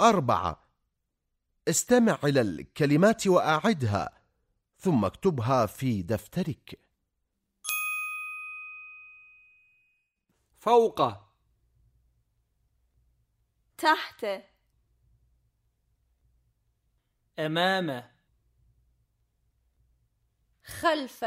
أربعة. استمع إلى الكلمات وأعدها ثم اكتبها في دفترك. فوق. تحت. أمام. خلف.